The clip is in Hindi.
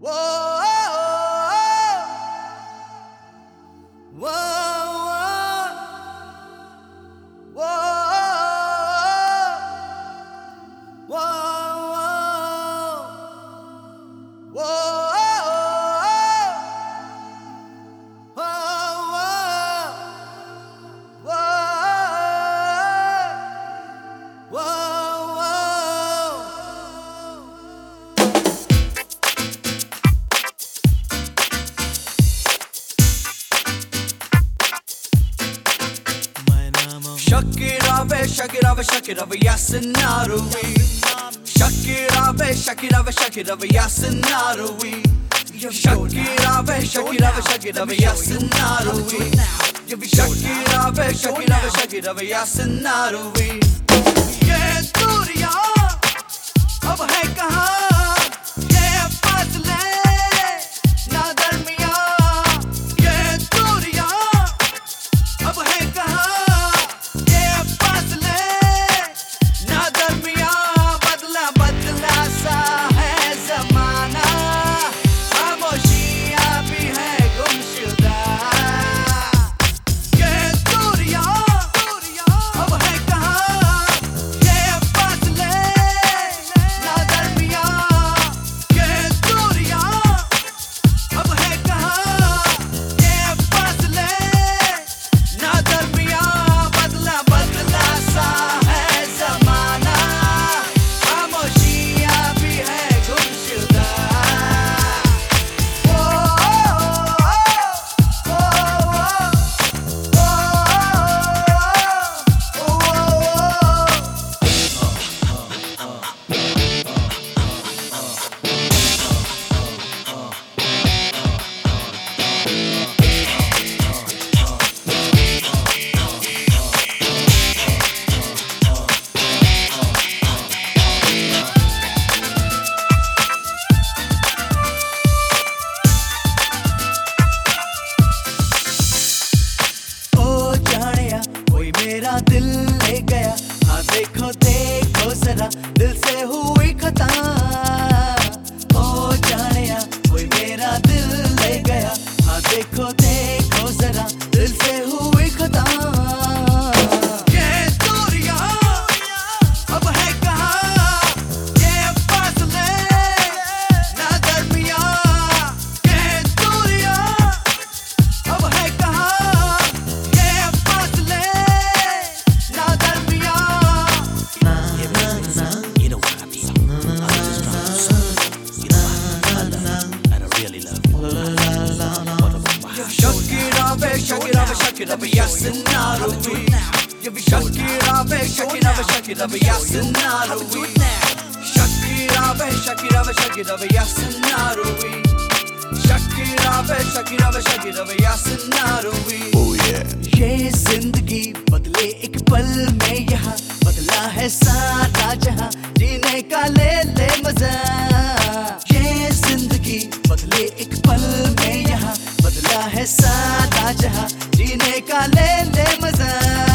Whoa! Shakira, Shakira, Shakira, Yasinarui. Shakira, Shakira, Shakira, Yasinarui. Shakira, Shakira, Shakira, Yasinarui. Shakira, Shakira, Shakira, Yasinarui. ये दूरियाँ अब है कहाँ दिल ले गया। ये ज़िंदगी बदले एक पल में यहाँ, बदला है सारा जहाँ जीने का ले ले मज़ा ये ज़िंदगी बदले एक पल में यहाँ बदला है सारा जहा जीने का ले ले मज़ा।